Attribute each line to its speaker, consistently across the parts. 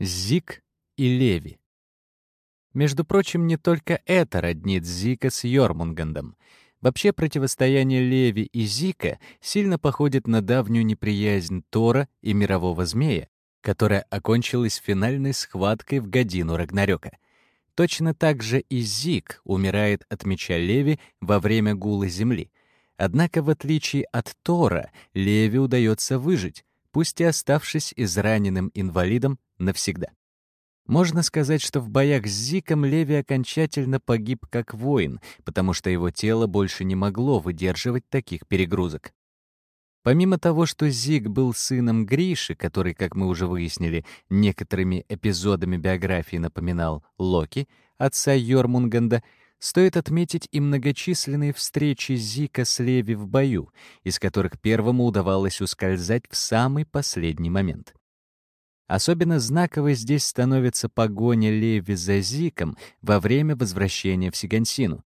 Speaker 1: Зик и Леви. Между прочим, не только это роднит Зика с Йормунгандом. Вообще противостояние Леви и Зика сильно походит на давнюю неприязнь Тора и мирового змея, которая окончилась финальной схваткой в годину Рагнарёка. Точно так же и Зик умирает от меча Леви во время гула земли. Однако, в отличие от Тора, Леви удается выжить, пусть и оставшись израненным инвалидом навсегда. Можно сказать, что в боях с Зиком Леви окончательно погиб как воин, потому что его тело больше не могло выдерживать таких перегрузок. Помимо того, что Зиг был сыном Гриши, который, как мы уже выяснили, некоторыми эпизодами биографии напоминал Локи, отца Йормунганда, стоит отметить и многочисленные встречи Зика с Леви в бою, из которых первому удавалось ускользать в самый последний момент. Особенно знаковой здесь становится погоня Леви за Зиком во время возвращения в Сигансину.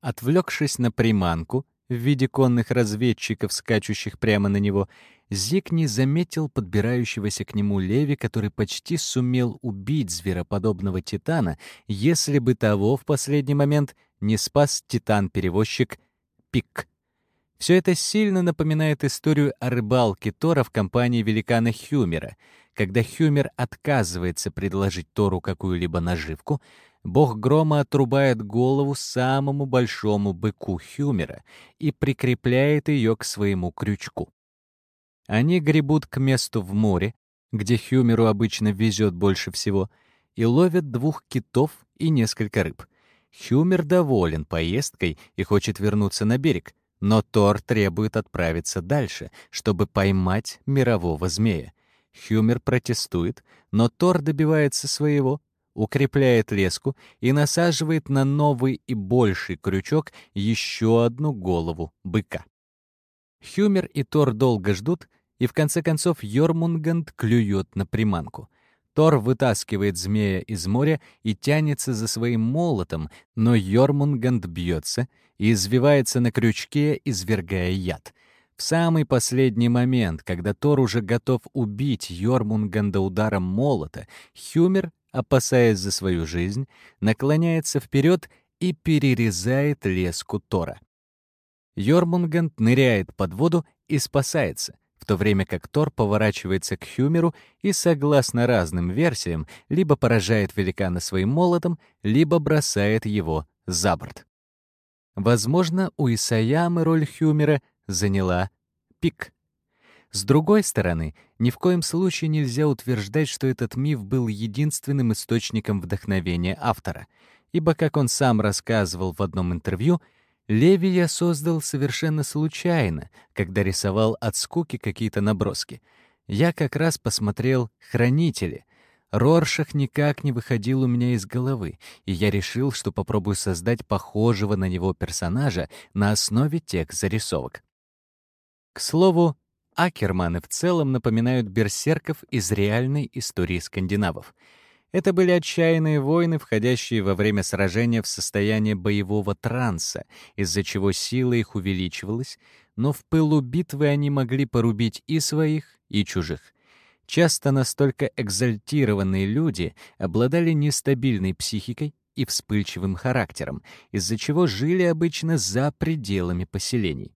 Speaker 1: Отвлекшись на приманку в виде конных разведчиков, скачущих прямо на него, Зик не заметил подбирающегося к нему Леви, который почти сумел убить звероподобного титана, если бы того в последний момент не спас титан-перевозчик Пик. Все это сильно напоминает историю о рыбалке Тора в компании великана Хюмера — когда Хюмер отказывается предложить Тору какую-либо наживку, бог грома отрубает голову самому большому быку Хюмера и прикрепляет ее к своему крючку. Они гребут к месту в море, где Хюмеру обычно везет больше всего, и ловят двух китов и несколько рыб. Хюмер доволен поездкой и хочет вернуться на берег, но Тор требует отправиться дальше, чтобы поймать мирового змея. Хюмер протестует, но Тор добивается своего, укрепляет леску и насаживает на новый и больший крючок еще одну голову быка. Хюмер и Тор долго ждут, и в конце концов Йормунганд клюет на приманку. Тор вытаскивает змея из моря и тянется за своим молотом, но Йормунганд бьется и извивается на крючке, извергая яд — в самый последний момент, когда Тор уже готов убить Йормунганда ударом молота, Хюмер, опасаясь за свою жизнь, наклоняется вперед и перерезает леску Тора. Йормунганд ныряет под воду и спасается, в то время как Тор поворачивается к Хюмеру и, согласно разным версиям, либо поражает великана своим молотом, либо бросает его за борт. Возможно, у Исаямы роль Хюмера — заняла пик. С другой стороны, ни в коем случае нельзя утверждать, что этот миф был единственным источником вдохновения автора, ибо, как он сам рассказывал в одном интервью, Леви я создал совершенно случайно, когда рисовал от скуки какие-то наброски. Я как раз посмотрел «Хранители», Роршах никак не выходил у меня из головы, и я решил, что попробую создать похожего на него персонажа на основе тех зарисовок. К слову, Акерманы в целом напоминают берсерков из реальной истории скандинавов. Это были отчаянные воины, входящие во время сражения в состояние боевого транса, из-за чего сила их увеличивалась, но в пылу битвы они могли порубить и своих, и чужих. Часто настолько экзальтированные люди обладали нестабильной психикой и вспыльчивым характером, из-за чего жили обычно за пределами поселений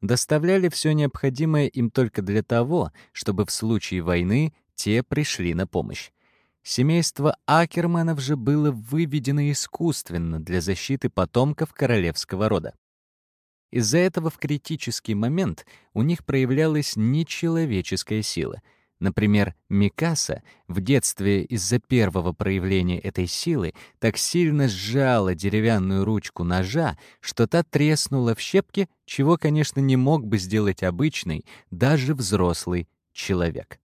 Speaker 1: доставляли все необходимое им только для того, чтобы в случае войны те пришли на помощь. Семейство Акерманов же было выведено искусственно для защиты потомков королевского рода. Из-за этого в критический момент у них проявлялась нечеловеческая сила — Например, Микаса в детстве из-за первого проявления этой силы так сильно сжала деревянную ручку ножа, что та треснула в щепки, чего, конечно, не мог бы сделать обычный, даже взрослый человек.